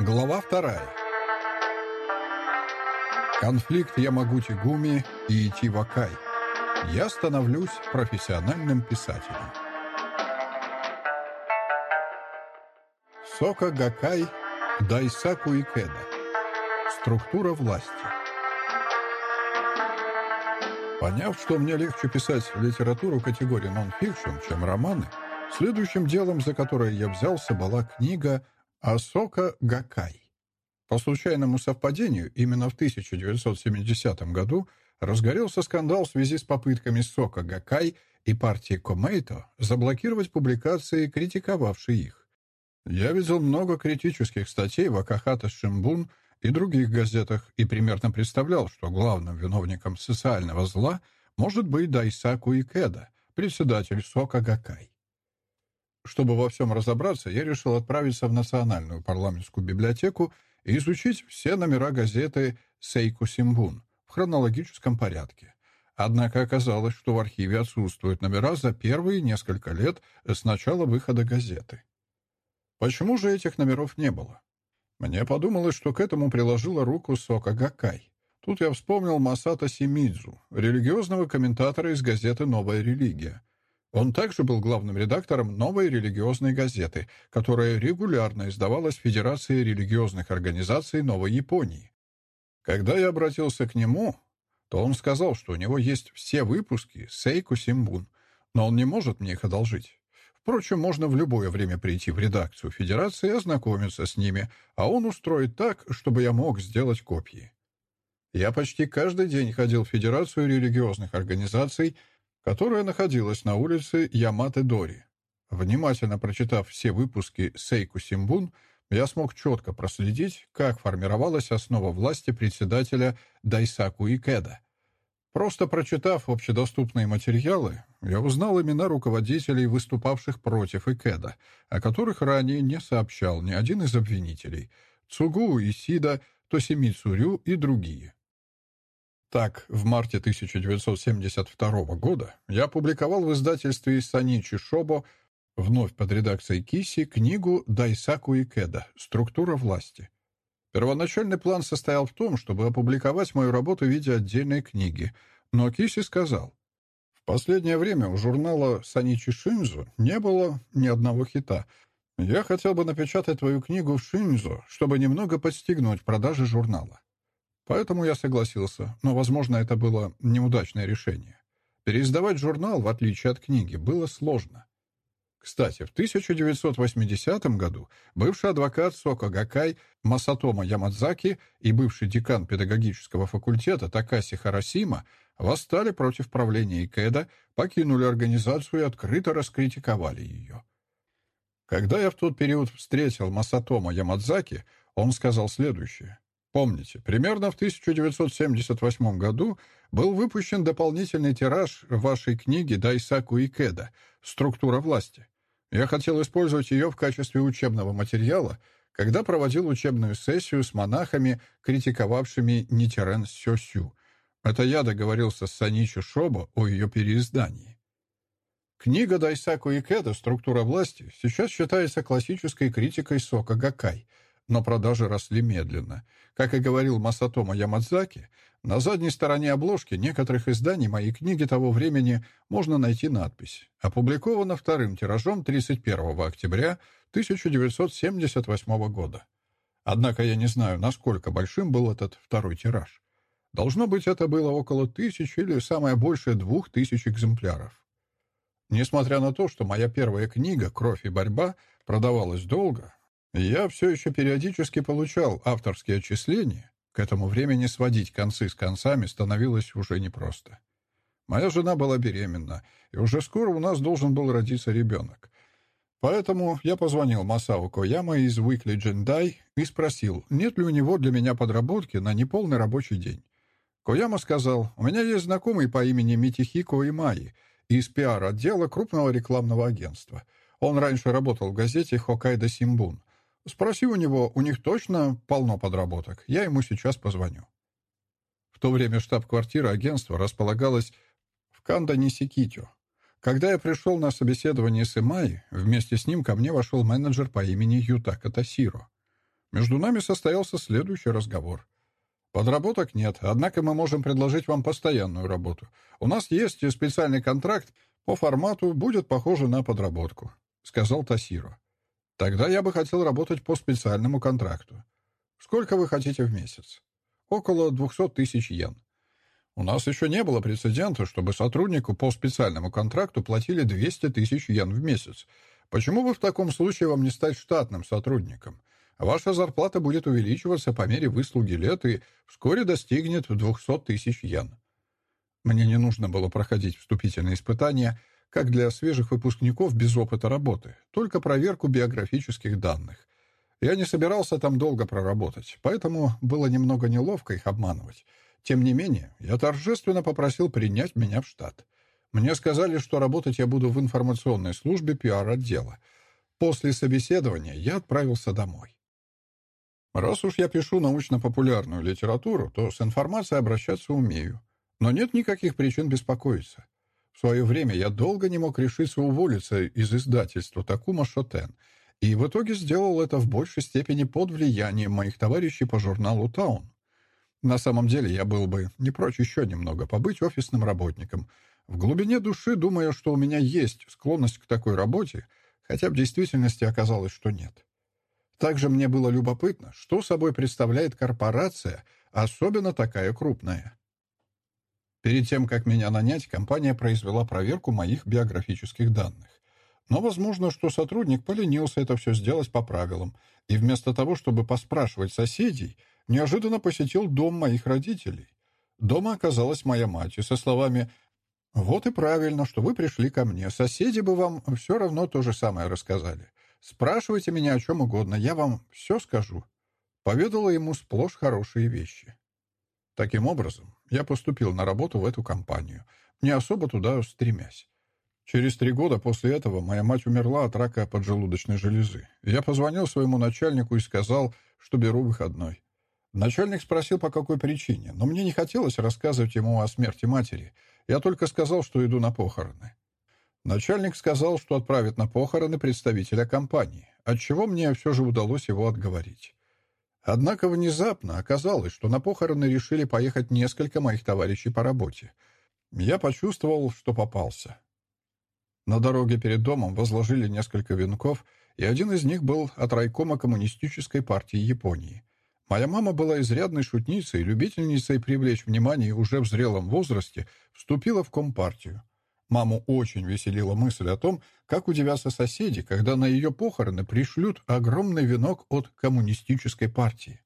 Глава вторая. Конфликт Ямагути-Гуми и Ити-Вакай. Я становлюсь профессиональным писателем. Сока Гакай Дайсаку Икеда. Структура власти. Поняв, что мне легче писать литературу категории нон-фикшн, чем романы, следующим делом, за которое я взялся, была книга Асока Гакай. По случайному совпадению, именно в 1970 году разгорелся скандал в связи с попытками Сока Гакай и партии Комейто заблокировать публикации, критиковавшие их. Я видел много критических статей в Акахата Шимбун и других газетах и примерно представлял, что главным виновником социального зла может быть Дайсаку Икеда, председатель Сока Гакай. Чтобы во всем разобраться, я решил отправиться в Национальную парламентскую библиотеку и изучить все номера газеты «Сейку Симбун» в хронологическом порядке. Однако оказалось, что в архиве отсутствуют номера за первые несколько лет с начала выхода газеты. Почему же этих номеров не было? Мне подумалось, что к этому приложила руку Сока Гакай. Тут я вспомнил Масата Симидзу, религиозного комментатора из газеты «Новая религия», он также был главным редактором новой религиозной газеты, которая регулярно издавалась Федерацией религиозных организаций Новой Японии. Когда я обратился к нему, то он сказал, что у него есть все выпуски Сейку Симбун, но он не может мне их одолжить. Впрочем, можно в любое время прийти в редакцию Федерации и ознакомиться с ними, а он устроит так, чтобы я мог сделать копии. Я почти каждый день ходил в Федерацию религиозных организаций которая находилась на улице Яматы-Дори. Внимательно прочитав все выпуски Сейку Симбун, я смог четко проследить, как формировалась основа власти председателя Дайсаку Икеда. Просто прочитав общедоступные материалы, я узнал имена руководителей, выступавших против Икеда, о которых ранее не сообщал ни один из обвинителей — Цугу, Исида, Тосимицу Рю и другие. Так, в марте 1972 года я опубликовал в издательстве Саничи Шобо вновь под редакцией Киси книгу Дайсаку Икеда «Структура власти». Первоначальный план состоял в том, чтобы опубликовать мою работу в виде отдельной книги, но Киси сказал, «В последнее время у журнала Саничи Шинзу не было ни одного хита. Я хотел бы напечатать твою книгу в Шинзу, чтобы немного подстегнуть продажи журнала». Поэтому я согласился, но, возможно, это было неудачное решение. Переиздавать журнал, в отличие от книги, было сложно. Кстати, в 1980 году бывший адвокат Сока Гакай Масатома Ямадзаки и бывший декан педагогического факультета Такаси Харасима восстали против правления Икеда, покинули организацию и открыто раскритиковали ее. Когда я в тот период встретил Масатома Ямадзаки, он сказал следующее. Помните, примерно в 1978 году был выпущен дополнительный тираж вашей книги Дайсаку Икеда «Структура власти». Я хотел использовать ее в качестве учебного материала, когда проводил учебную сессию с монахами, критиковавшими Нитерен Сёсю. Это я договорился с Саничи Шобо о ее переиздании. Книга Дайсаку Икеда «Структура власти» сейчас считается классической критикой Сока Гакай — но продажи росли медленно. Как и говорил Масатома Ямадзаки, на задней стороне обложки некоторых изданий моей книги того времени можно найти надпись «Опубликована вторым тиражом 31 октября 1978 года». Однако я не знаю, насколько большим был этот второй тираж. Должно быть, это было около тысячи или самое большее двух тысяч экземпляров. Несмотря на то, что моя первая книга «Кровь и борьба» продавалась долго, я все еще периодически получал авторские отчисления. К этому времени сводить концы с концами становилось уже непросто. Моя жена была беременна, и уже скоро у нас должен был родиться ребенок. Поэтому я позвонил Масао Кояма из Weekly Jendai и спросил, нет ли у него для меня подработки на неполный рабочий день. Кояма сказал, у меня есть знакомый по имени Митихико Имаи из пиар-отдела крупного рекламного агентства. Он раньше работал в газете «Хоккайдо Симбун», Спроси у него, у них точно полно подработок. Я ему сейчас позвоню. В то время штаб-квартира агентства располагалась в Канда-Нисикитю. Когда я пришел на собеседование с Имай, вместе с ним ко мне вошел менеджер по имени Ютака Тасиро. Между нами состоялся следующий разговор. Подработок нет, однако мы можем предложить вам постоянную работу. У нас есть специальный контракт, по формату будет похоже на подработку», — сказал Тасиро. «Тогда я бы хотел работать по специальному контракту. Сколько вы хотите в месяц?» «Около 200 тысяч йен». «У нас еще не было прецедента, чтобы сотруднику по специальному контракту платили 200 тысяч йен в месяц. Почему бы в таком случае вам не стать штатным сотрудником? Ваша зарплата будет увеличиваться по мере выслуги лет и вскоре достигнет 200 тысяч йен. Мне не нужно было проходить вступительные испытания, как для свежих выпускников без опыта работы, только проверку биографических данных. Я не собирался там долго проработать, поэтому было немного неловко их обманывать. Тем не менее, я торжественно попросил принять меня в штат. Мне сказали, что работать я буду в информационной службе пиар-отдела. После собеседования я отправился домой. Раз уж я пишу научно-популярную литературу, то с информацией обращаться умею. Но нет никаких причин беспокоиться. В свое время я долго не мог решиться уволиться из издательства Такума Шотен, и в итоге сделал это в большей степени под влиянием моих товарищей по журналу «Таун». На самом деле я был бы не прочь еще немного побыть офисным работником. В глубине души думая, что у меня есть склонность к такой работе, хотя в действительности оказалось, что нет. Также мне было любопытно, что собой представляет корпорация, особенно такая крупная. Перед тем, как меня нанять, компания произвела проверку моих биографических данных. Но возможно, что сотрудник поленился это все сделать по правилам, и вместо того, чтобы поспрашивать соседей, неожиданно посетил дом моих родителей. Дома оказалась моя мать, и со словами «Вот и правильно, что вы пришли ко мне. Соседи бы вам все равно то же самое рассказали. Спрашивайте меня о чем угодно, я вам все скажу». Поведала ему сплошь хорошие вещи. Таким образом, я поступил на работу в эту компанию, не особо туда стремясь. Через три года после этого моя мать умерла от рака поджелудочной железы. Я позвонил своему начальнику и сказал, что беру выходной. Начальник спросил, по какой причине, но мне не хотелось рассказывать ему о смерти матери. Я только сказал, что иду на похороны. Начальник сказал, что отправит на похороны представителя компании, отчего мне все же удалось его отговорить. Однако внезапно оказалось, что на похороны решили поехать несколько моих товарищей по работе. Я почувствовал, что попался. На дороге перед домом возложили несколько венков, и один из них был от райкома Коммунистической партии Японии. Моя мама была изрядной шутницей любительницей привлечь внимание уже в зрелом возрасте вступила в компартию. Маму очень веселила мысль о том, как удивятся соседи, когда на ее похороны пришлют огромный венок от коммунистической партии.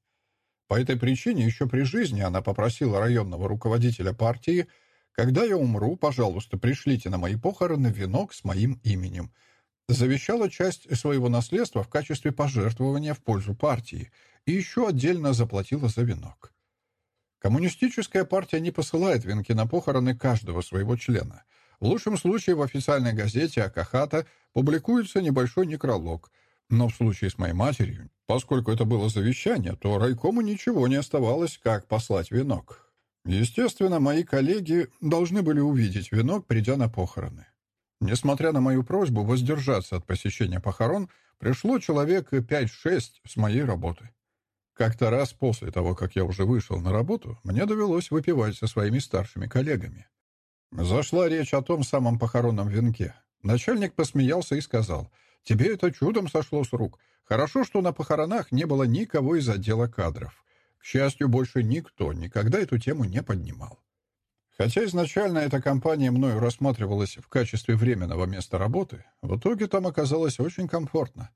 По этой причине еще при жизни она попросила районного руководителя партии, «Когда я умру, пожалуйста, пришлите на мои похороны венок с моим именем». Завещала часть своего наследства в качестве пожертвования в пользу партии и еще отдельно заплатила за венок. Коммунистическая партия не посылает венки на похороны каждого своего члена – в лучшем случае в официальной газете Акахата публикуется небольшой некролог. Но в случае с моей матерью, поскольку это было завещание, то райкому ничего не оставалось, как послать венок. Естественно, мои коллеги должны были увидеть венок, придя на похороны. Несмотря на мою просьбу воздержаться от посещения похорон, пришло человек 5-6 с моей работы. Как-то раз после того, как я уже вышел на работу, мне довелось выпивать со своими старшими коллегами. Зашла речь о том самом похоронном венке. Начальник посмеялся и сказал, «Тебе это чудом сошло с рук. Хорошо, что на похоронах не было никого из отдела кадров. К счастью, больше никто никогда эту тему не поднимал. Хотя изначально эта компания мною рассматривалась в качестве временного места работы, в итоге там оказалось очень комфортно.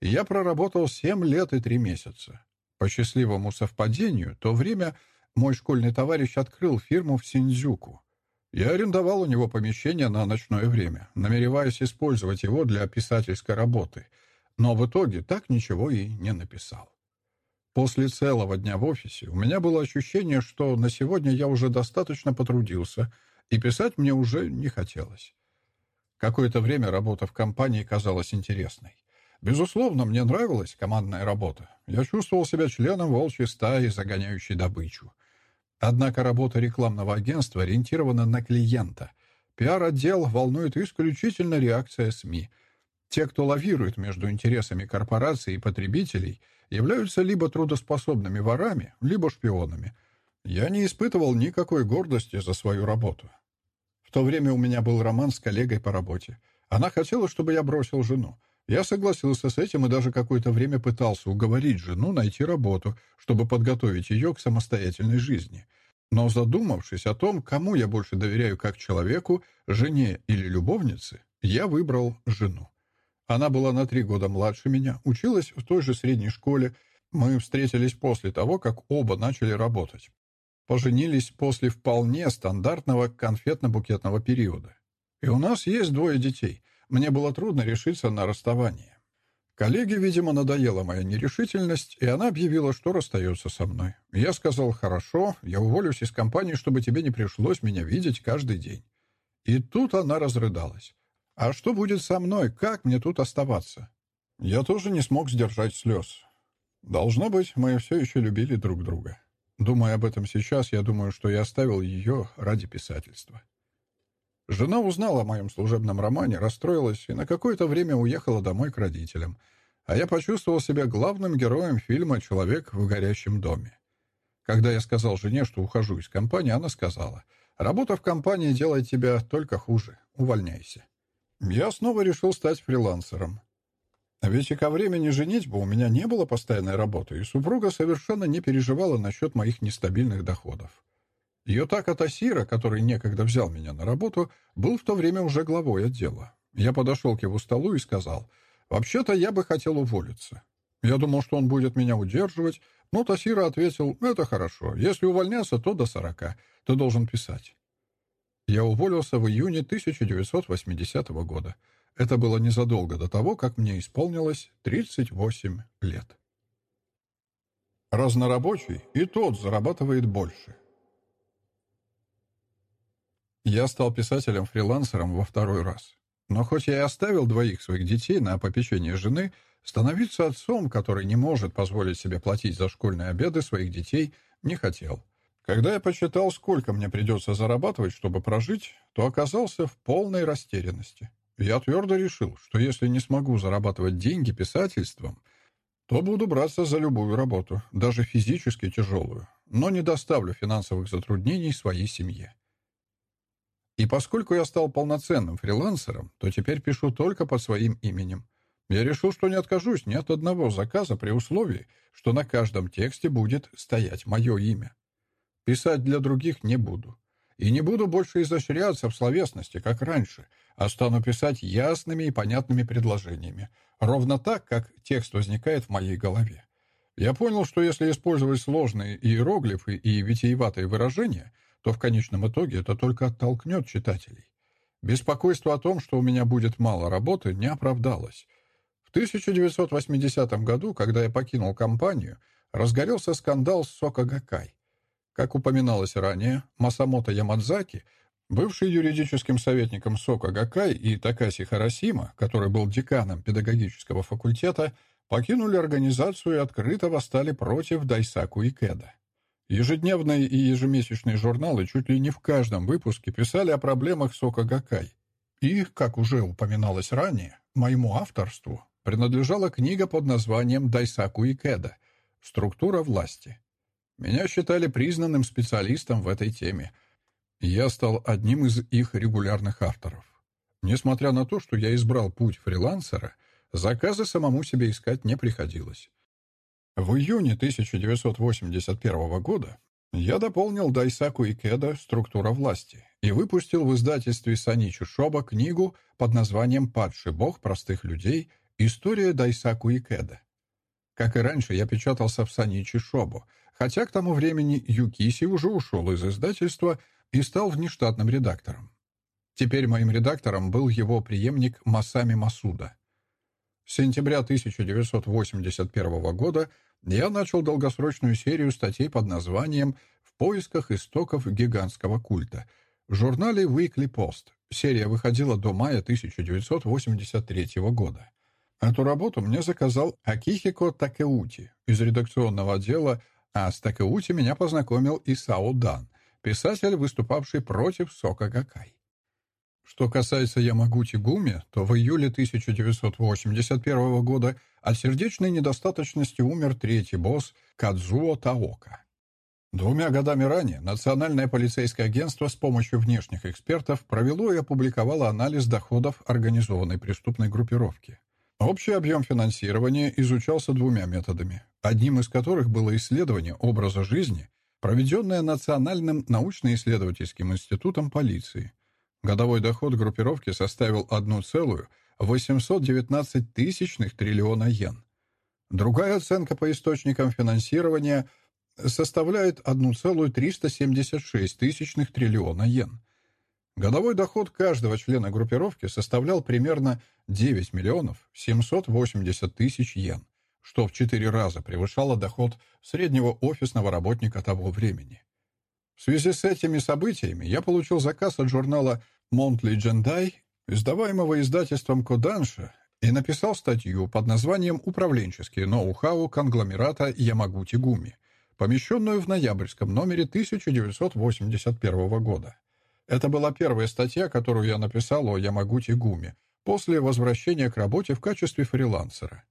Я проработал 7 лет и 3 месяца. По счастливому совпадению, то время мой школьный товарищ открыл фирму в Синдзюку. Я арендовал у него помещение на ночное время, намереваясь использовать его для писательской работы, но в итоге так ничего и не написал. После целого дня в офисе у меня было ощущение, что на сегодня я уже достаточно потрудился, и писать мне уже не хотелось. Какое-то время работа в компании казалась интересной. Безусловно, мне нравилась командная работа. Я чувствовал себя членом волчьей стаи, загоняющей добычу. Однако работа рекламного агентства ориентирована на клиента. Пиар-отдел волнует исключительно реакция СМИ. Те, кто лавирует между интересами корпораций и потребителей, являются либо трудоспособными ворами, либо шпионами. Я не испытывал никакой гордости за свою работу. В то время у меня был роман с коллегой по работе. Она хотела, чтобы я бросил жену. Я согласился с этим и даже какое-то время пытался уговорить жену найти работу, чтобы подготовить ее к самостоятельной жизни. Но задумавшись о том, кому я больше доверяю как человеку, жене или любовнице, я выбрал жену. Она была на три года младше меня, училась в той же средней школе. Мы встретились после того, как оба начали работать. Поженились после вполне стандартного конфетно-букетного периода. И у нас есть двое детей. Мне было трудно решиться на расставание. Коллеге, видимо, надоела моя нерешительность, и она объявила, что расстается со мной. Я сказал, хорошо, я уволюсь из компании, чтобы тебе не пришлось меня видеть каждый день. И тут она разрыдалась. А что будет со мной? Как мне тут оставаться? Я тоже не смог сдержать слез. Должно быть, мы все еще любили друг друга. Думая об этом сейчас, я думаю, что я оставил ее ради писательства. Жена узнала о моем служебном романе, расстроилась и на какое-то время уехала домой к родителям. А я почувствовал себя главным героем фильма «Человек в горящем доме». Когда я сказал жене, что ухожу из компании, она сказала, «Работа в компании делает тебя только хуже. Увольняйся». Я снова решил стать фрилансером. Ведь и ко времени женитьбы у меня не было постоянной работы, и супруга совершенно не переживала насчет моих нестабильных доходов. Ее так Атасира, который некогда взял меня на работу, был в то время уже главой отдела. Я подошел к его столу и сказал, «Вообще-то я бы хотел уволиться». Я думал, что он будет меня удерживать, но Тасира ответил, «Это хорошо. Если увольняться, то до сорока. Ты должен писать». Я уволился в июне 1980 года. Это было незадолго до того, как мне исполнилось 38 лет. Разнорабочий и тот зарабатывает больше. Я стал писателем-фрилансером во второй раз. Но хоть я и оставил двоих своих детей на попечение жены, становиться отцом, который не может позволить себе платить за школьные обеды своих детей, не хотел. Когда я посчитал, сколько мне придется зарабатывать, чтобы прожить, то оказался в полной растерянности. Я твердо решил, что если не смогу зарабатывать деньги писательством, то буду браться за любую работу, даже физически тяжелую, но не доставлю финансовых затруднений своей семье. И поскольку я стал полноценным фрилансером, то теперь пишу только под своим именем. Я решил, что не откажусь ни от одного заказа при условии, что на каждом тексте будет стоять мое имя. Писать для других не буду. И не буду больше изощряться в словесности, как раньше, а стану писать ясными и понятными предложениями, ровно так, как текст возникает в моей голове. Я понял, что если использовать сложные иероглифы и витиеватые выражения, то в конечном итоге это только оттолкнет читателей. Беспокойство о том, что у меня будет мало работы, не оправдалось. В 1980 году, когда я покинул компанию, разгорелся скандал с Сока Гакай. Как упоминалось ранее, Масамото Ямадзаки, бывший юридическим советником Сока Гакай и Такаси Харасима, который был деканом педагогического факультета, покинули организацию и открыто восстали против Дайсаку Икеда. Ежедневные и ежемесячные журналы чуть ли не в каждом выпуске писали о проблемах Сока Гакай. И, как уже упоминалось ранее, моему авторству принадлежала книга под названием «Дайсаку Икеда. Структура власти». Меня считали признанным специалистом в этой теме. Я стал одним из их регулярных авторов. Несмотря на то, что я избрал путь фрилансера, заказы самому себе искать не приходилось. В июне 1981 года я дополнил Дайсаку Икеда «Структура власти» и выпустил в издательстве Саничи Шоба книгу под названием «Падший бог простых людей. История Дайсаку Икеда». Как и раньше, я печатался в Саничи Шобо, хотя к тому времени Юкиси уже ушел из издательства и стал внештатным редактором. Теперь моим редактором был его преемник Масами Масуда. С сентября 1981 года я начал долгосрочную серию статей под названием «В поисках истоков гигантского культа» в журнале Weekly Post. Серия выходила до мая 1983 года. Эту работу мне заказал Акихико Такеути из редакционного отдела а с Такеути меня познакомил Исао Дан, писатель, выступавший против Сока Гакай. Что касается Ямагути Гуми, то в июле 1981 года от сердечной недостаточности умер третий босс Кадзуо Таока. Двумя годами ранее Национальное полицейское агентство с помощью внешних экспертов провело и опубликовало анализ доходов организованной преступной группировки. Общий объем финансирования изучался двумя методами, одним из которых было исследование образа жизни, проведенное Национальным научно-исследовательским институтом полиции. Годовой доход группировки составил 1,819 тысячных триллиона йен. Другая оценка по источникам финансирования составляет 1,376 тысячных триллиона йен. Годовой доход каждого члена группировки составлял примерно 9 миллионов 780 тысяч йен, что в четыре раза превышало доход среднего офисного работника того времени. В связи с этими событиями я получил заказ от журнала «Монтли Джендай», издаваемого издательством Коданша, и написал статью под названием «Управленческие ноу-хау конгломерата Ямагути Гуми», помещенную в ноябрьском номере 1981 года. Это была первая статья, которую я написал о Ямагути Гуми после возвращения к работе в качестве фрилансера.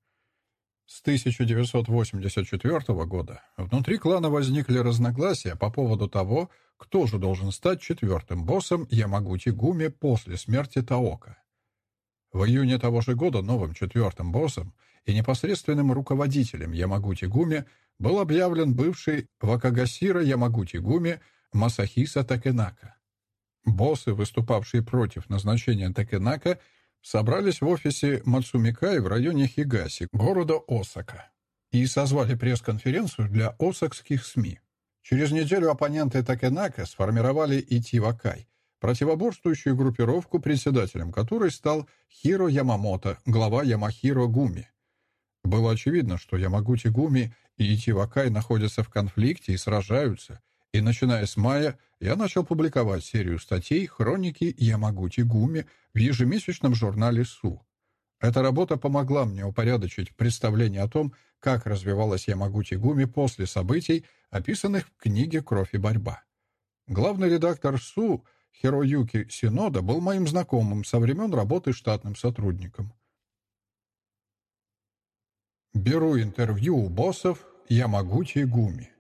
С 1984 года внутри клана возникли разногласия по поводу того, кто же должен стать четвертым боссом Ямагути Гуми после смерти Таока. В июне того же года новым четвертым боссом и непосредственным руководителем Ямагути Гуми был объявлен бывший Вакагасира Ямагути Гуми Масахиса Такенака. Боссы, выступавшие против назначения Такенака, собрались в офисе Мацумикай в районе Хигаси, города Осака, и созвали пресс-конференцию для осакских СМИ. Через неделю оппоненты Такенака сформировали Итивакай, противоборствующую группировку, председателем которой стал Хиро Ямамото, глава Ямахиро Гуми. Было очевидно, что Ямагути Гуми и Итивакай находятся в конфликте и сражаются, и начиная с мая я начал публиковать серию статей «Хроники Ямагути Гуми» в ежемесячном журнале «Су». Эта работа помогла мне упорядочить представление о том, как развивалась Ямагути Гуми после событий, описанных в книге «Кровь и борьба». Главный редактор СУ Хироюки Синода был моим знакомым со времен работы штатным сотрудником. Беру интервью у боссов Ямагути Гуми.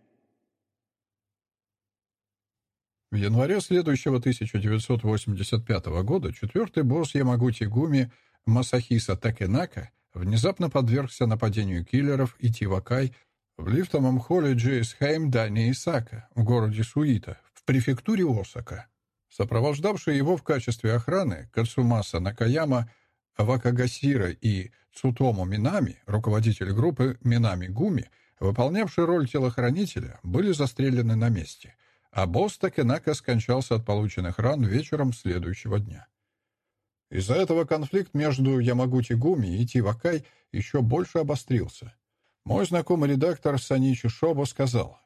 В январе следующего 1985 года четвертый босс Ямагути Гуми Масахиса Такенака внезапно подвергся нападению киллеров и Тивакай в лифтовом холле Джейсхейм Дани Исака в городе Суита в префектуре Осака. Сопровождавшие его в качестве охраны Кацумаса Накаяма, Вакагасира и Цутому Минами, руководитель группы Минами Гуми, выполнявшие роль телохранителя, были застрелены на месте — а босс Такенака скончался от полученных ран вечером следующего дня. Из-за этого конфликт между Ямагути Гуми и Тивакай еще больше обострился. Мой знакомый редактор Саничи Шоба сказал,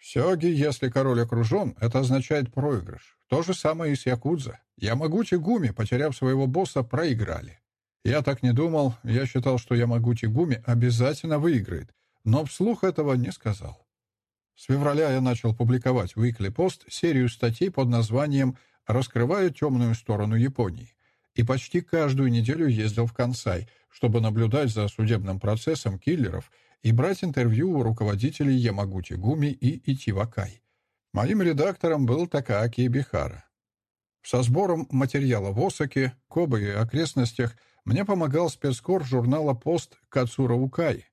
«Сёги, если король окружен, это означает проигрыш. То же самое и с Якудза. Ямагути Гуми, потеряв своего босса, проиграли. Я так не думал, я считал, что Ямагути Гуми обязательно выиграет, но вслух этого не сказал. С февраля я начал публиковать в Weekly Post серию статей под названием «Раскрываю темную сторону Японии». И почти каждую неделю ездил в Кансай, чтобы наблюдать за судебным процессом киллеров и брать интервью у руководителей Ямагути Гуми и Итивакай. Моим редактором был Такааки Бихара. Со сбором материала в Осаке, Кобе и окрестностях мне помогал спецкор журнала «Пост» Кацура Укай,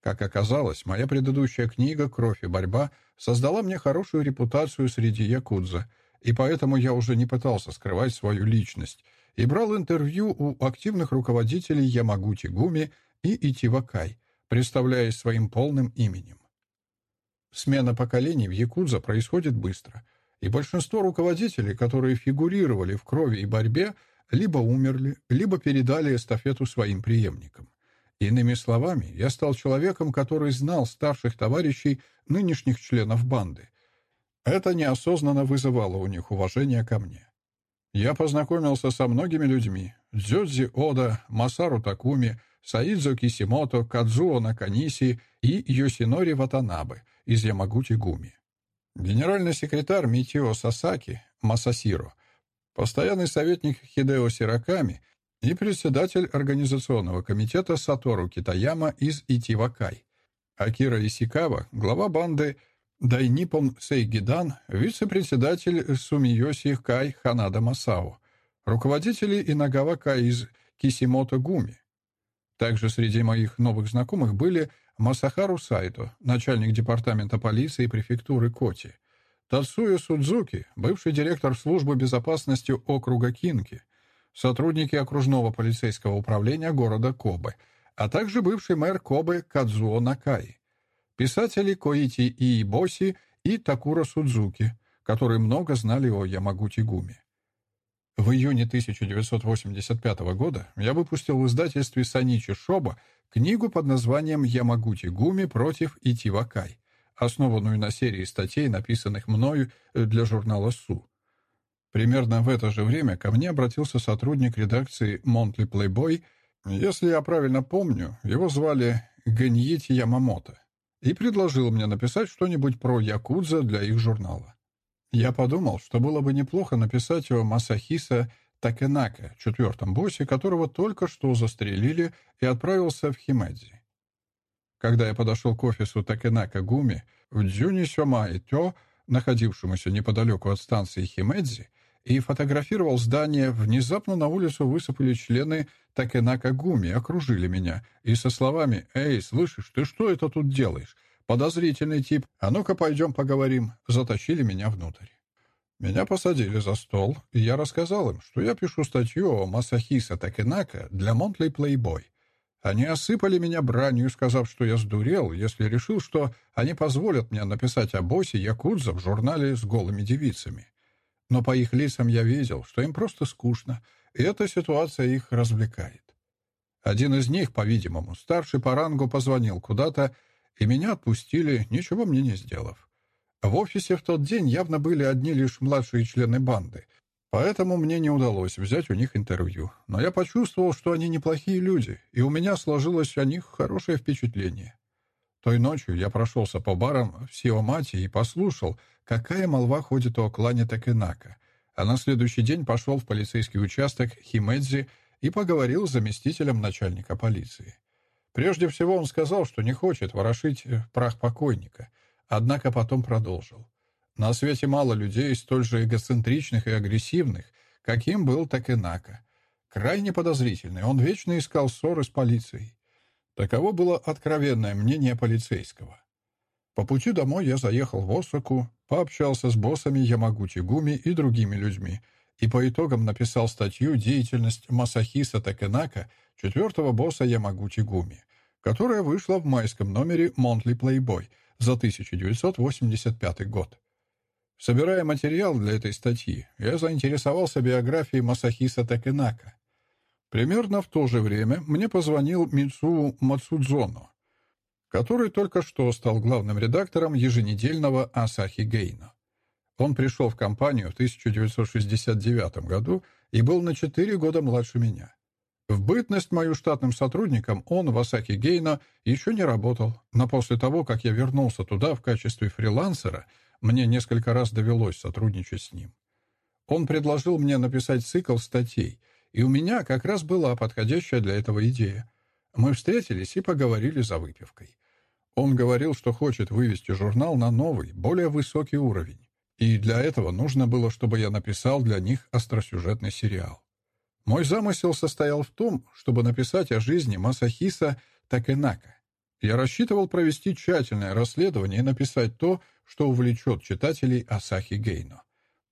как оказалось, моя предыдущая книга «Кровь и борьба» создала мне хорошую репутацию среди якудза, и поэтому я уже не пытался скрывать свою личность и брал интервью у активных руководителей Ямагути Гуми и Итивакай, представляясь своим полным именем. Смена поколений в якудза происходит быстро, и большинство руководителей, которые фигурировали в крови и борьбе, либо умерли, либо передали эстафету своим преемникам. Иными словами, я стал человеком, который знал старших товарищей, нынешних членов банды. Это неосознанно вызывало у них уважение ко мне. Я познакомился со многими людьми. Дзёдзи Ода, Масару Такуми, Саидзо Кисимото, Кадзуо Наканиси и Йосинори Ватанабе из Ямагути-Гуми. Генеральный секретарь Митио Сасаки, Масасиро, постоянный советник Хидео Сираками и председатель организационного комитета Сатору Китаяма из Итивакай. Акира Исикава, глава банды Дайнипон Сейгидан, вице-председатель Сумиоси Кай Ханада Масао, руководители Инагава Кай из Кисимото Гуми. Также среди моих новых знакомых были Масахару Сайто, начальник департамента полиции префектуры Коти, Тацуя Судзуки, бывший директор службы безопасности округа Кинки, сотрудники окружного полицейского управления города Кобе, а также бывший мэр Кобе Кадзуо Накай, писатели Коити Иибоси и Такура Судзуки, которые много знали о Ямагути Гуми. В июне 1985 года я выпустил в издательстве Саничи Шоба книгу под названием «Ямагути Гуми против Итивакай», основанную на серии статей, написанных мною для журнала «Су». Примерно в это же время ко мне обратился сотрудник редакции «Монтли Плейбой», если я правильно помню, его звали Ганьити Ямамото, и предложил мне написать что-нибудь про Якудза для их журнала. Я подумал, что было бы неплохо написать о Масахиса Такенака, четвертом боссе, которого только что застрелили, и отправился в Химедзи. Когда я подошел к офису Такенака Гуми в Дзюни Сёмаи Тё, находившемуся неподалеку от станции Химедзи, и фотографировал здание, внезапно на улицу высыпали члены Такенака Гуми, окружили меня, и со словами «Эй, слышишь, ты что это тут делаешь? Подозрительный тип. А ну-ка, пойдем поговорим. Затащили меня внутрь. Меня посадили за стол, и я рассказал им, что я пишу статью о Масахиса Такенака для Монтли Плейбой. Они осыпали меня бранью, сказав, что я сдурел, если решил, что они позволят мне написать о боссе Якудза в журнале с голыми девицами. Но по их лицам я видел, что им просто скучно, и эта ситуация их развлекает. Один из них, по-видимому, старший по рангу, позвонил куда-то, и меня отпустили, ничего мне не сделав. В офисе в тот день явно были одни лишь младшие члены банды, поэтому мне не удалось взять у них интервью. Но я почувствовал, что они неплохие люди, и у меня сложилось о них хорошее впечатление. Той ночью я прошелся по барам в Сиомате и послушал, какая молва ходит о клане Такенака, а на следующий день пошел в полицейский участок Химедзи и поговорил с заместителем начальника полиции. Прежде всего он сказал, что не хочет ворошить э, прах покойника, однако потом продолжил. На свете мало людей столь же эгоцентричных и агрессивных, каким был Такенака. Крайне подозрительный, он вечно искал ссоры с полицией. Таково было откровенное мнение полицейского. По пути домой я заехал в Осаку, пообщался с боссами Ямагути Гуми и другими людьми, и по итогам написал статью «Деятельность Масахиса Такенака четвертого босса Ямагути Гуми, которая вышла в майском номере Monthly Playboy за 1985 год. Собирая материал для этой статьи, я заинтересовался биографией Масахиса Такенака. Примерно в то же время мне позвонил Мицуу Мацудзоно, который только что стал главным редактором еженедельного Асахи Гейна. Он пришел в компанию в 1969 году и был на 4 года младше меня. В бытность мою штатным сотрудником он в Асаки Гейна еще не работал, но после того, как я вернулся туда в качестве фрилансера, мне несколько раз довелось сотрудничать с ним. Он предложил мне написать цикл статей, и у меня как раз была подходящая для этого идея. Мы встретились и поговорили за выпивкой. Он говорил, что хочет вывести журнал на новый, более высокий уровень. И для этого нужно было, чтобы я написал для них остросюжетный сериал. Мой замысел состоял в том, чтобы написать о жизни Масахиса Такенака. Я рассчитывал провести тщательное расследование и написать то, что увлечет читателей Асахи Гейно.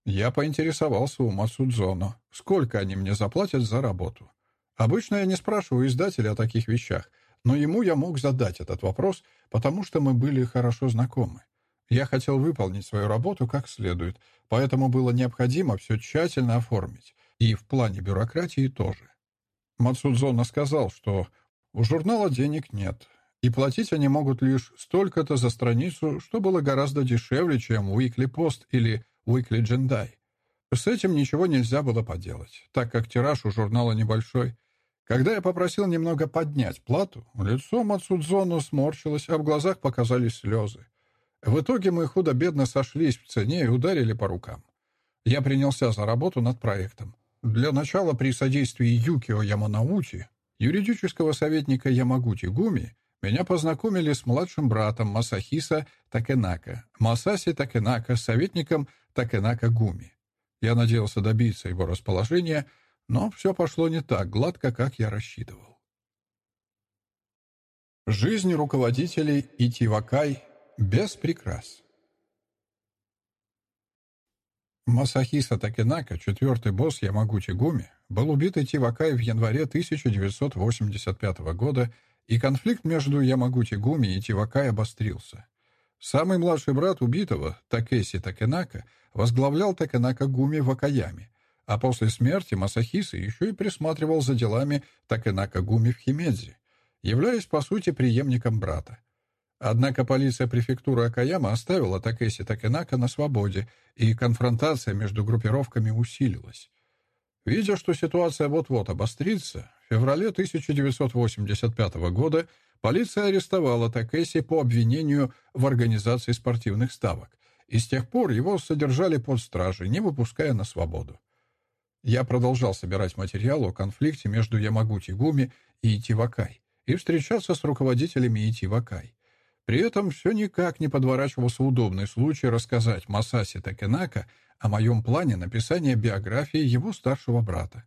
Я поинтересовался у Масудзоно, сколько они мне заплатят за работу. Обычно я не спрашиваю издателя о таких вещах, но ему я мог задать этот вопрос, потому что мы были хорошо знакомы. Я хотел выполнить свою работу как следует, поэтому было необходимо все тщательно оформить, и в плане бюрократии тоже. Мацудзона сказал, что у журнала денег нет, и платить они могут лишь столько-то за страницу, что было гораздо дешевле, чем Weekly Post или Weekly Jendai. С этим ничего нельзя было поделать, так как тираж у журнала небольшой. Когда я попросил немного поднять плату, лицо Мацудзону сморщилось, а в глазах показались слезы. В итоге мы худо-бедно сошлись в цене и ударили по рукам. я принялся за работу над проектом. Для начала при содействии Юкио Яманаути, юридического советника Ямагути Гуми, меня познакомили с младшим братом Масахиса Такенака, Масаси Такенака, советником Такенака Гуми. Я надеялся добиться его расположения, но все пошло не так гладко, как я рассчитывал. Жизнь руководителей Итивакай без прикрас. Масахиса Такенака, четвертый босс Ямагути Гуми, был убит Итивакай в январе 1985 года и конфликт между Ямагути Гуми и Тивакай обострился. Самый младший брат убитого, Такеси Такенака, возглавлял Такенака Гуми в Акаяме, а после смерти Масахиса еще и присматривал за делами Такенака Гуми в Химедзе, являясь, по сути, преемником брата. Однако полиция префектуры Акаяма оставила Такеси Такенака на свободе, и конфронтация между группировками усилилась. Видя, что ситуация вот-вот обострится, в феврале 1985 года полиция арестовала Такеси по обвинению в организации спортивных ставок, и с тех пор его содержали под стражей, не выпуская на свободу. Я продолжал собирать материал о конфликте между Ямагути Гуми и Итивакай и встречаться с руководителями Итивакай. При этом все никак не подворачивался удобный случай рассказать Масаси Такенака о моем плане написания биографии его старшего брата.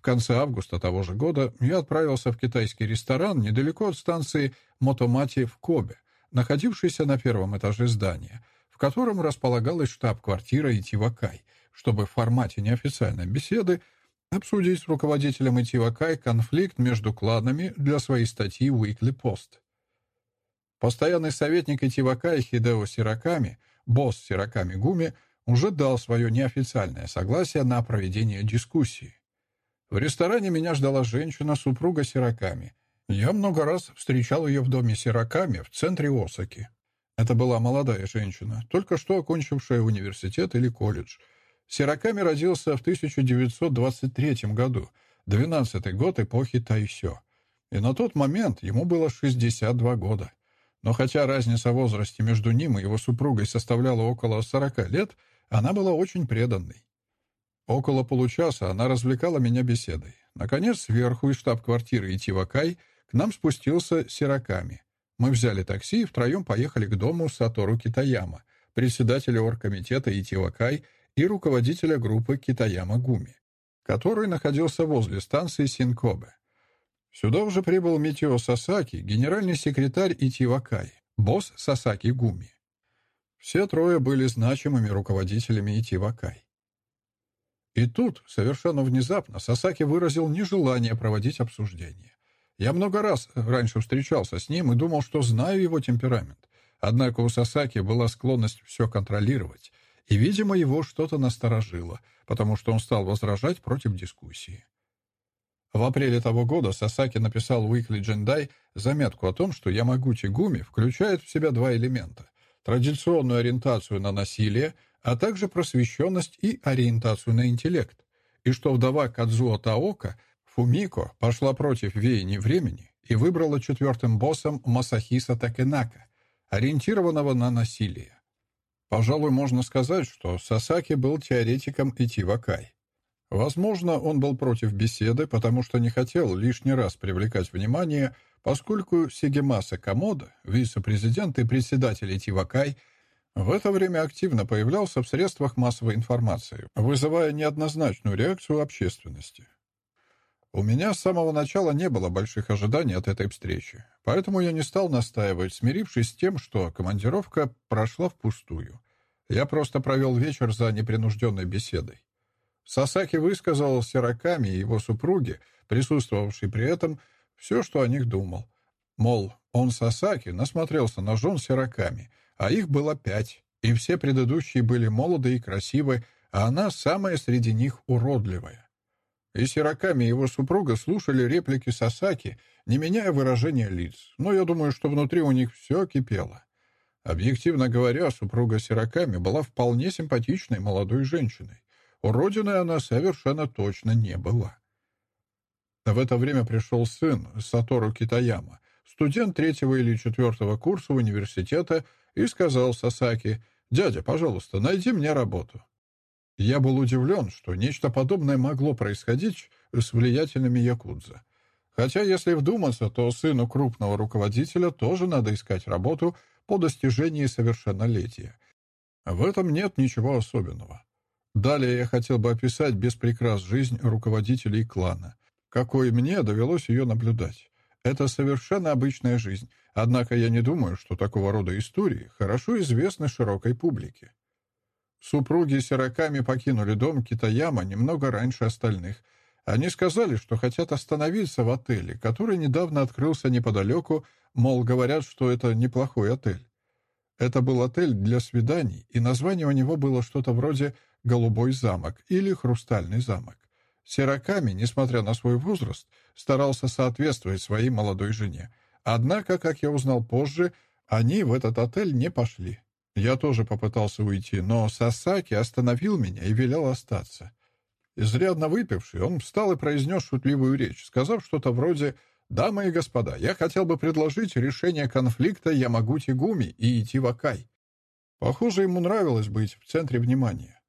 В конце августа того же года я отправился в китайский ресторан недалеко от станции Мотомати в Кобе, находившийся на первом этаже здания, в котором располагалась штаб-квартира Итивакай, чтобы в формате неофициальной беседы обсудить с руководителем Итивакай конфликт между кланами для своей статьи Weekly Post. Постоянный советник Итивакай Хидео Сираками, босс Сираками Гуми, уже дал свое неофициальное согласие на проведение дискуссии. В ресторане меня ждала женщина, супруга Сираками. Я много раз встречал ее в доме Сираками в центре Осаки. Это была молодая женщина, только что окончившая университет или колледж. Сираками родился в 1923 году, 12-й год эпохи Тайсё. И на тот момент ему было 62 года. Но хотя разница в возрасте между ним и его супругой составляла около 40 лет, она была очень преданной. Около получаса она развлекала меня беседой. Наконец, сверху из штаб-квартиры Итивакай к нам спустился Сираками. Мы взяли такси и втроем поехали к дому Сатору Китаяма, председателя оргкомитета Итивакай и руководителя группы Китаяма Гуми, который находился возле станции Синкобе. Сюда уже прибыл Митио Сасаки, генеральный секретарь Итивакай, босс Сасаки Гуми. Все трое были значимыми руководителями Итивакай. И тут, совершенно внезапно, Сасаки выразил нежелание проводить обсуждение. Я много раз раньше встречался с ним и думал, что знаю его темперамент. Однако у Сасаки была склонность все контролировать, и, видимо, его что-то насторожило, потому что он стал возражать против дискуссии. В апреле того года Сасаки написал Weekly Jendai заметку о том, что Ямагути Гуми включает в себя два элемента — традиционную ориентацию на насилие — а также просвещенность и ориентацию на интеллект, и что вдова Кадзуо Таока, Фумико, пошла против веяний времени и выбрала четвертым боссом Масахиса Такенака, ориентированного на насилие. Пожалуй, можно сказать, что Сасаки был теоретиком Итивакай. Возможно, он был против беседы, потому что не хотел лишний раз привлекать внимание, поскольку Сигемаса Камода, вице-президент и председатель Итивакай, в это время активно появлялся в средствах массовой информации, вызывая неоднозначную реакцию общественности. У меня с самого начала не было больших ожиданий от этой встречи, поэтому я не стал настаивать, смирившись с тем, что командировка прошла впустую. Я просто провел вечер за непринужденной беседой. Сасаки высказал Сираками и его супруге, присутствовавшей при этом, все, что о них думал. Мол, он, Сасаки, насмотрелся на жен Сираками — а их было пять, и все предыдущие были молоды и красивы, а она самая среди них уродливая. И Сираками и его супруга слушали реплики Сасаки, не меняя выражения лиц, но я думаю, что внутри у них все кипело. Объективно говоря, супруга Сираками была вполне симпатичной молодой женщиной. Уродиной она совершенно точно не была. В это время пришел сын Сатору Китаяма, студент третьего или четвертого курса университета, и сказал Сасаки, «Дядя, пожалуйста, найди мне работу». Я был удивлен, что нечто подобное могло происходить с влиятельными якудза. Хотя, если вдуматься, то сыну крупного руководителя тоже надо искать работу по достижении совершеннолетия. В этом нет ничего особенного. Далее я хотел бы описать без прикрас жизнь руководителей клана, какой мне довелось ее наблюдать. Это совершенно обычная жизнь, однако я не думаю, что такого рода истории хорошо известны широкой публике. Супруги Сираками покинули дом Китаяма немного раньше остальных. Они сказали, что хотят остановиться в отеле, который недавно открылся неподалеку, мол, говорят, что это неплохой отель. Это был отель для свиданий, и название у него было что-то вроде «Голубой замок» или «Хрустальный замок». Сираками, несмотря на свой возраст, старался соответствовать своей молодой жене. Однако, как я узнал позже, они в этот отель не пошли. Я тоже попытался уйти, но Сасаки остановил меня и велел остаться. Изрядно выпивший, он встал и произнес шутливую речь, сказав что-то вроде «Дамы и господа, я хотел бы предложить решение конфликта Ямагути-Гуми и Итивакай». Похоже, ему нравилось быть в центре внимания.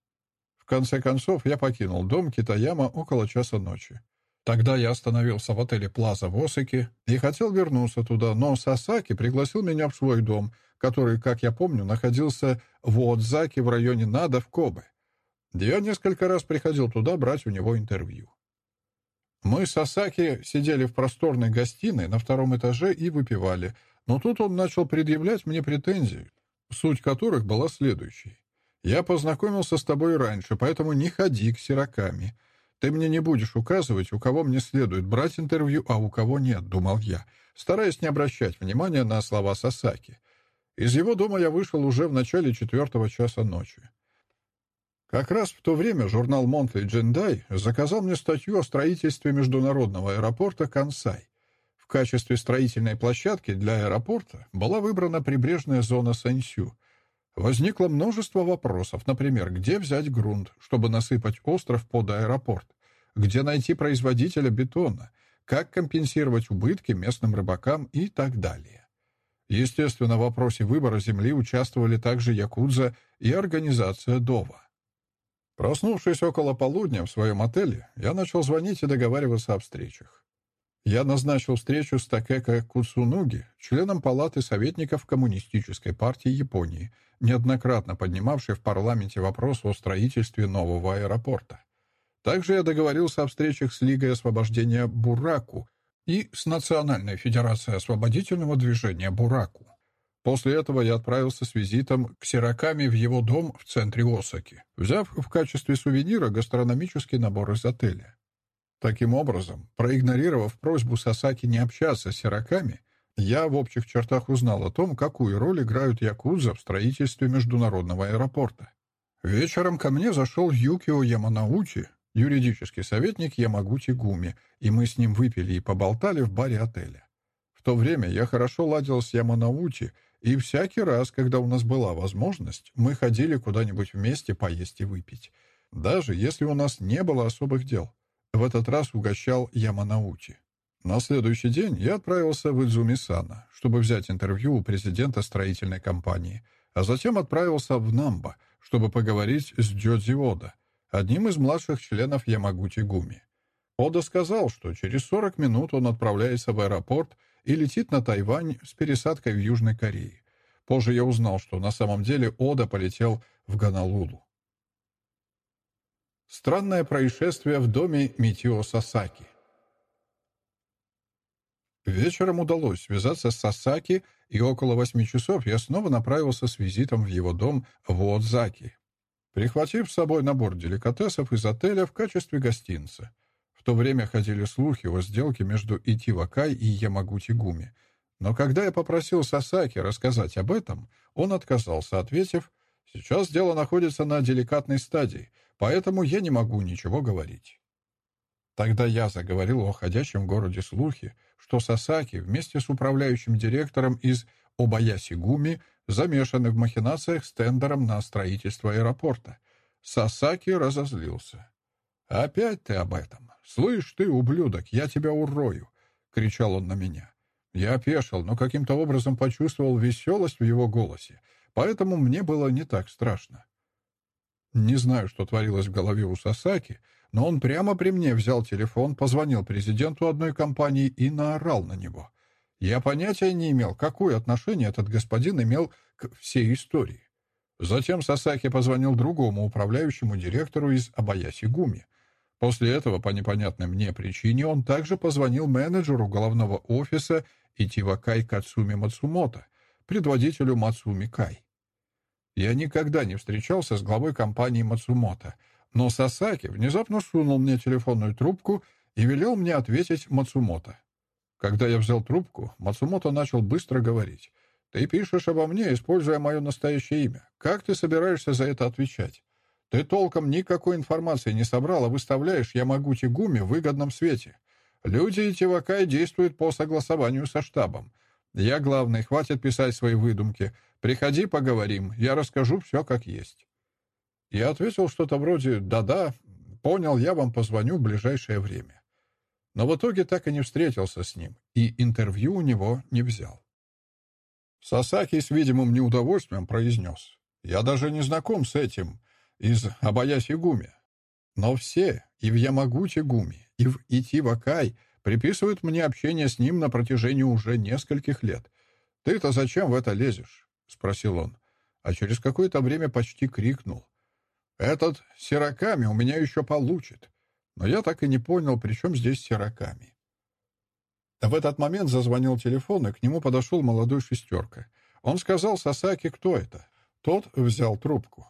Конце концов, я покинул дом Китаяма около часа ночи. Тогда я остановился в отеле «Плаза» в Осаке и хотел вернуться туда, но Сасаки пригласил меня в свой дом, который, как я помню, находился в Уодзаке в районе Нада в Кобе. Я несколько раз приходил туда брать у него интервью. Мы с Сасаки сидели в просторной гостиной на втором этаже и выпивали, но тут он начал предъявлять мне претензии, суть которых была следующей. «Я познакомился с тобой раньше, поэтому не ходи к сироками. Ты мне не будешь указывать, у кого мне следует брать интервью, а у кого нет», — думал я, стараясь не обращать внимания на слова Сасаки. Из его дома я вышел уже в начале четвертого часа ночи. Как раз в то время журнал «Monthly Gendai» заказал мне статью о строительстве международного аэропорта Кансай. В качестве строительной площадки для аэропорта была выбрана прибрежная зона Сэнсю. Возникло множество вопросов, например, где взять грунт, чтобы насыпать остров под аэропорт, где найти производителя бетона, как компенсировать убытки местным рыбакам и так далее. Естественно, в вопросе выбора земли участвовали также Якудза и организация ДОВА. Проснувшись около полудня в своем отеле, я начал звонить и договариваться о встречах. Я назначил встречу с Такеко Куцунуги, членом Палаты советников Коммунистической партии Японии, неоднократно поднимавшей в парламенте вопрос о строительстве нового аэропорта. Также я договорился о встречах с Лигой освобождения Бураку, и с Национальной Федерацией освободительного движения «Бураку». После этого я отправился с визитом к Сираками в его дом в центре Осаки, взяв в качестве сувенира гастрономический набор из отеля. Таким образом, проигнорировав просьбу Сасаки не общаться с Сираками, я в общих чертах узнал о том, какую роль играют якудза в строительстве международного аэропорта. Вечером ко мне зашел Юкио Яманаути, юридический советник Ямагути Гуми, и мы с ним выпили и поболтали в баре отеля. В то время я хорошо ладил с Яманаути, и всякий раз, когда у нас была возможность, мы ходили куда-нибудь вместе поесть и выпить. Даже если у нас не было особых дел. В этот раз угощал Яманаути. На следующий день я отправился в Идзумисана, чтобы взять интервью у президента строительной компании, а затем отправился в Намба, чтобы поговорить с Джодзи Ода, одним из младших членов Ямагути Гуми. Ода сказал, что через 40 минут он отправляется в аэропорт и летит на Тайвань с пересадкой в Южной Корее. Позже я узнал, что на самом деле Ода полетел в Гонолулу. Странное происшествие в доме Митио Сасаки. Вечером удалось связаться с Сасаки, и около восьми часов я снова направился с визитом в его дом в Уодзаки, прихватив с собой набор деликатесов из отеля в качестве гостинца. В то время ходили слухи о сделке между Итивакай и Ямагути-Гуми. Но когда я попросил Сасаки рассказать об этом, он отказался, ответив, «Сейчас дело находится на деликатной стадии, поэтому я не могу ничего говорить». Тогда я заговорил о ходящем городе слухе, что Сасаки вместе с управляющим директором из Обаяси-Гуми замешаны в махинациях с тендером на строительство аэропорта. Сасаки разозлился. «Опять ты об этом? Слышь ты, ублюдок, я тебя урою!» — кричал он на меня. Я опешил, но каким-то образом почувствовал веселость в его голосе, поэтому мне было не так страшно. Не знаю, что творилось в голове у Сасаки, но он прямо при мне взял телефон, позвонил президенту одной компании и наорал на него. Я понятия не имел, какое отношение этот господин имел к всей истории. Затем Сасаки позвонил другому управляющему директору из Абаяси Гуми. После этого, по непонятной мне причине, он также позвонил менеджеру головного офиса Итивакай Кацуми Мацумото, предводителю Мацуми Кай. Я никогда не встречался с главой компании Мацумото, но Сасаки внезапно сунул мне телефонную трубку и велел мне ответить Мацумото. Когда я взял трубку, Мацумото начал быстро говорить. «Ты пишешь обо мне, используя мое настоящее имя. Как ты собираешься за это отвечать? Ты толком никакой информации не собрал, а выставляешь Ямагути Гуми в выгодном свете. Люди и Тивакай действуют по согласованию со штабом. Я главный, хватит писать свои выдумки. Приходи, поговорим, я расскажу все как есть». Я ответил что-то вроде «да-да, понял, я вам позвоню в ближайшее время». Но в итоге так и не встретился с ним, и интервью у него не взял. Сасаки с видимым неудовольствием произнес. «Я даже не знаком с этим из Абаяси Гуми. Но все и в Ямагути Гуми, и в Итивакай приписывают мне общение с ним на протяжении уже нескольких лет. Ты-то зачем в это лезешь?» — спросил он. А через какое-то время почти крикнул. «Этот Сираками у меня еще получит». Но я так и не понял, при чем здесь Сираками. В этот момент зазвонил телефон, и к нему подошел молодой шестерка. Он сказал Сасаки, кто это. Тот взял трубку.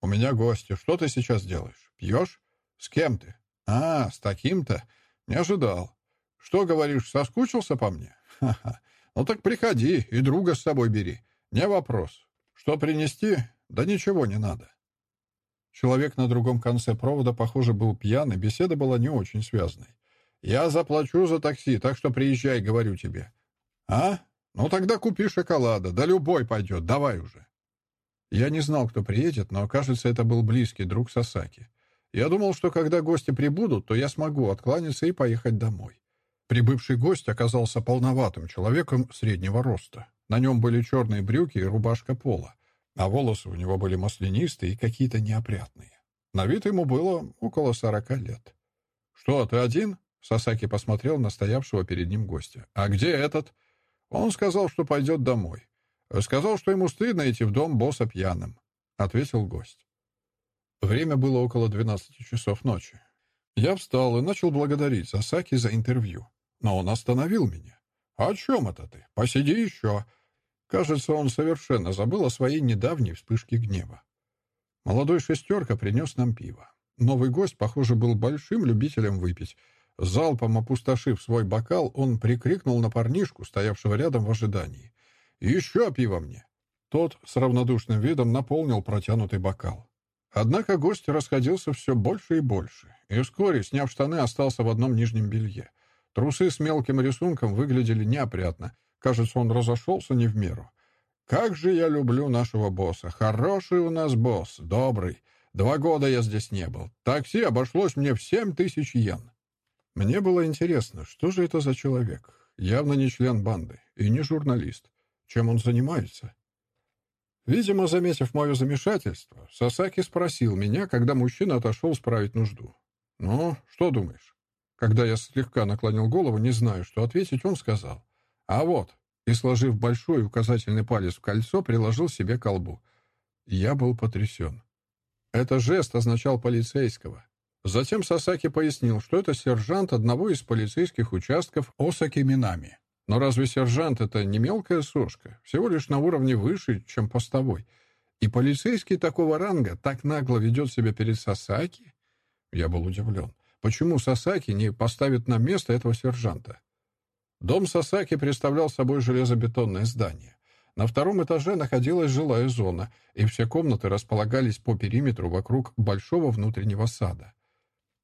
«У меня гости. Что ты сейчас делаешь? Пьешь? С кем ты? А, с таким-то? Не ожидал. Что, говоришь, соскучился по мне? Ха-ха. Ну так приходи и друга с собой бери. Не вопрос. Что принести? Да ничего не надо. Человек на другом конце провода, похоже, был пьян, и беседа была не очень связанной. «Я заплачу за такси, так что приезжай, говорю тебе». «А? Ну тогда купи шоколада, да любой пойдет, давай уже». Я не знал, кто приедет, но, кажется, это был близкий друг Сасаки. Я думал, что когда гости прибудут, то я смогу откланяться и поехать домой. Прибывший гость оказался полноватым человеком среднего роста. На нем были черные брюки и рубашка пола а волосы у него были маслянистые и какие-то неопрятные. На вид ему было около сорока лет. «Что, ты один?» — Сасаки посмотрел на стоявшего перед ним гостя. «А где этот?» «Он сказал, что пойдет домой. Сказал, что ему стыдно идти в дом босса пьяным», — ответил гость. Время было около двенадцати часов ночи. Я встал и начал благодарить Сасаки за интервью. Но он остановил меня. «О чем это ты? Посиди еще. Кажется, он совершенно забыл о своей недавней вспышке гнева. Молодой шестерка принес нам пиво. Новый гость, похоже, был большим любителем выпить. Залпом опустошив свой бокал, он прикрикнул на парнишку, стоявшего рядом в ожидании. «Еще пиво мне!» Тот с равнодушным видом наполнил протянутый бокал. Однако гость расходился все больше и больше, и вскоре, сняв штаны, остался в одном нижнем белье. Трусы с мелким рисунком выглядели неопрятно, Кажется, он разошелся не в меру. «Как же я люблю нашего босса! Хороший у нас босс, добрый. Два года я здесь не был. Такси обошлось мне в семь тысяч йен». Мне было интересно, что же это за человек? Явно не член банды и не журналист. Чем он занимается? Видимо, заметив мое замешательство, Сасаки спросил меня, когда мужчина отошел справить нужду. «Ну, что думаешь?» Когда я слегка наклонил голову, не знаю, что ответить, он сказал. «А вот», и, сложив большой указательный палец в кольцо, приложил себе к колбу. Я был потрясен. Это жест означал полицейского. Затем Сасаки пояснил, что это сержант одного из полицейских участков Осаки Минами. Но разве сержант — это не мелкая сошка, всего лишь на уровне выше, чем постовой? И полицейский такого ранга так нагло ведет себя перед Сасаки? Я был удивлен. Почему Сасаки не поставит на место этого сержанта? Дом Сасаки представлял собой железобетонное здание. На втором этаже находилась жилая зона, и все комнаты располагались по периметру вокруг большого внутреннего сада.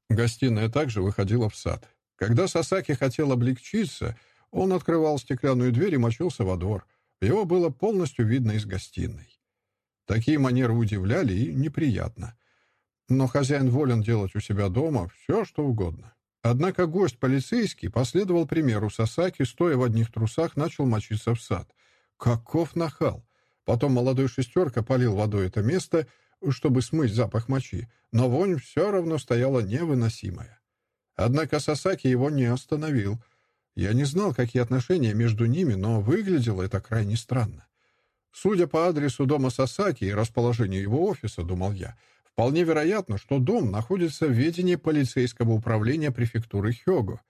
Гостиная также выходила в сад. Когда Сасаки хотел облегчиться, он открывал стеклянную дверь и мочился во двор. Его было полностью видно из гостиной. Такие манеры удивляли и неприятно. Но хозяин волен делать у себя дома все, что угодно. Однако гость полицейский последовал примеру Сасаки, стоя в одних трусах, начал мочиться в сад. Каков нахал! Потом молодой шестерка полил водой это место, чтобы смыть запах мочи, но вонь все равно стояла невыносимая. Однако Сасаки его не остановил. Я не знал, какие отношения между ними, но выглядело это крайне странно. Судя по адресу дома Сасаки и расположению его офиса, думал я, вполне вероятно, что дом находится в ведении полицейского управления префектуры Хёго.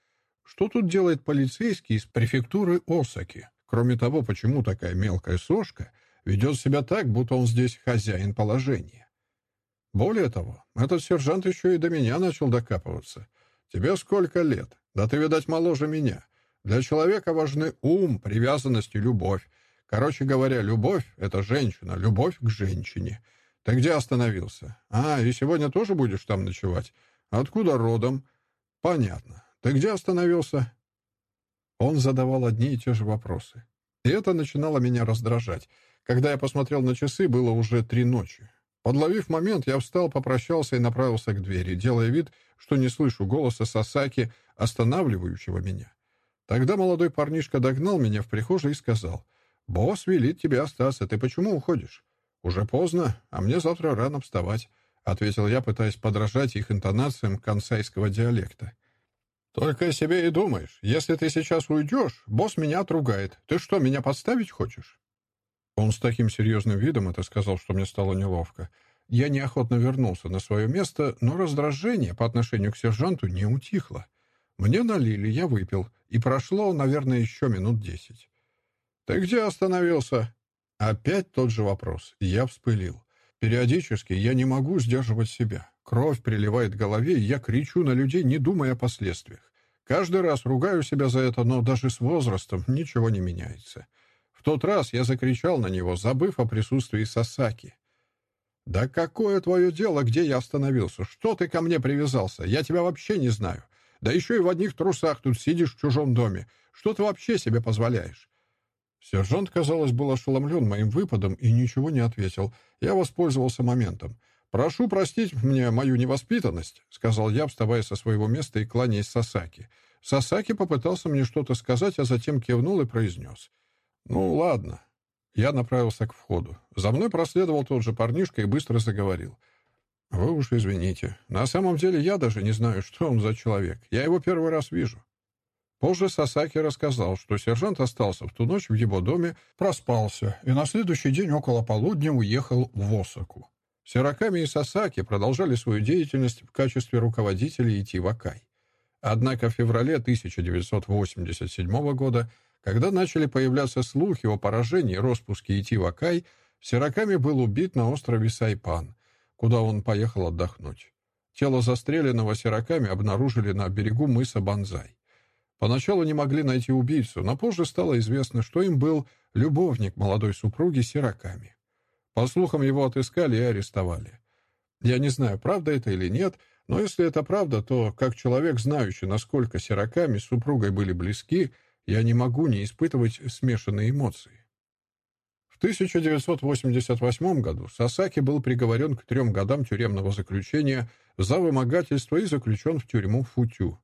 Что тут делает полицейский из префектуры Осаки? Кроме того, почему такая мелкая сошка ведет себя так, будто он здесь хозяин положения? Более того, этот сержант еще и до меня начал докапываться. «Тебе сколько лет? Да ты, видать, моложе меня. Для человека важны ум, привязанность и любовь. Короче говоря, любовь — это женщина, любовь к женщине. Ты где остановился? А, и сегодня тоже будешь там ночевать? Откуда родом? Понятно. Ты где остановился? Он задавал одни и те же вопросы. И это начинало меня раздражать. Когда я посмотрел на часы, было уже три ночи. Подловив момент, я встал, попрощался и направился к двери, делая вид, что не слышу голоса Сасаки, останавливающего меня. Тогда молодой парнишка догнал меня в прихожей и сказал — «Босс велит тебе остаться. Ты почему уходишь?» «Уже поздно, а мне завтра рано вставать», — ответил я, пытаясь подражать их интонациям консайского диалекта. «Только о себе и думаешь. Если ты сейчас уйдешь, босс меня отругает. Ты что, меня подставить хочешь?» Он с таким серьезным видом это сказал, что мне стало неловко. Я неохотно вернулся на свое место, но раздражение по отношению к сержанту не утихло. Мне налили, я выпил, и прошло, наверное, еще минут десять. «Ты где остановился?» Опять тот же вопрос. Я вспылил. Периодически я не могу сдерживать себя. Кровь приливает к голове, и я кричу на людей, не думая о последствиях. Каждый раз ругаю себя за это, но даже с возрастом ничего не меняется. В тот раз я закричал на него, забыв о присутствии Сасаки. «Да какое твое дело, где я остановился? Что ты ко мне привязался? Я тебя вообще не знаю. Да еще и в одних трусах тут сидишь в чужом доме. Что ты вообще себе позволяешь? Сержант, казалось, был ошеломлен моим выпадом и ничего не ответил. Я воспользовался моментом. «Прошу простить мне мою невоспитанность», — сказал я, вставая со своего места и кланяясь Сасаки. Сасаки попытался мне что-то сказать, а затем кивнул и произнес. «Ну, ладно». Я направился к входу. За мной проследовал тот же парнишка и быстро заговорил. «Вы уж извините. На самом деле я даже не знаю, что он за человек. Я его первый раз вижу. Позже Сасаки рассказал, что сержант остался в ту ночь в его доме, проспался и на следующий день около полудня уехал в Осаку. Сираками и Сасаки продолжали свою деятельность в качестве руководителей Итивакай. Однако в феврале 1987 года, когда начали появляться слухи о поражении распуске Итивакай, Сираками был убит на острове Сайпан, куда он поехал отдохнуть. Тело застреленного Сираками обнаружили на берегу мыса Банзай. Поначалу не могли найти убийцу, но позже стало известно, что им был любовник молодой супруги Сираками. По слухам, его отыскали и арестовали. Я не знаю, правда это или нет, но если это правда, то, как человек, знающий, насколько Сираками с супругой были близки, я не могу не испытывать смешанные эмоции. В 1988 году Сасаки был приговорен к трем годам тюремного заключения за вымогательство и заключен в тюрьму Футю.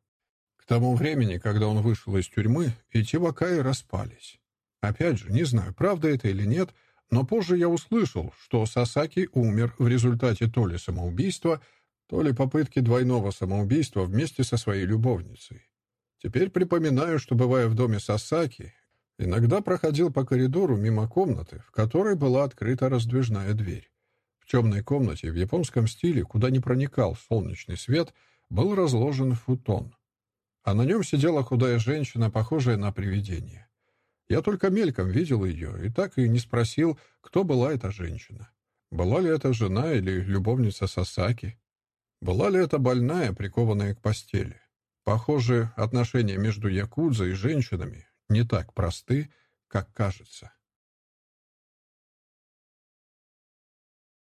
К тому времени, когда он вышел из тюрьмы, и Тивакаи распались. Опять же, не знаю, правда это или нет, но позже я услышал, что Сасаки умер в результате то ли самоубийства, то ли попытки двойного самоубийства вместе со своей любовницей. Теперь припоминаю, что, бывая в доме Сасаки, иногда проходил по коридору мимо комнаты, в которой была открыта раздвижная дверь. В темной комнате в японском стиле, куда не проникал солнечный свет, был разложен футон а на нем сидела худая женщина, похожая на привидение. Я только мельком видел ее и так и не спросил, кто была эта женщина. Была ли это жена или любовница Сасаки? Была ли это больная, прикованная к постели? Похоже, отношения между якудзой и женщинами не так просты, как кажется.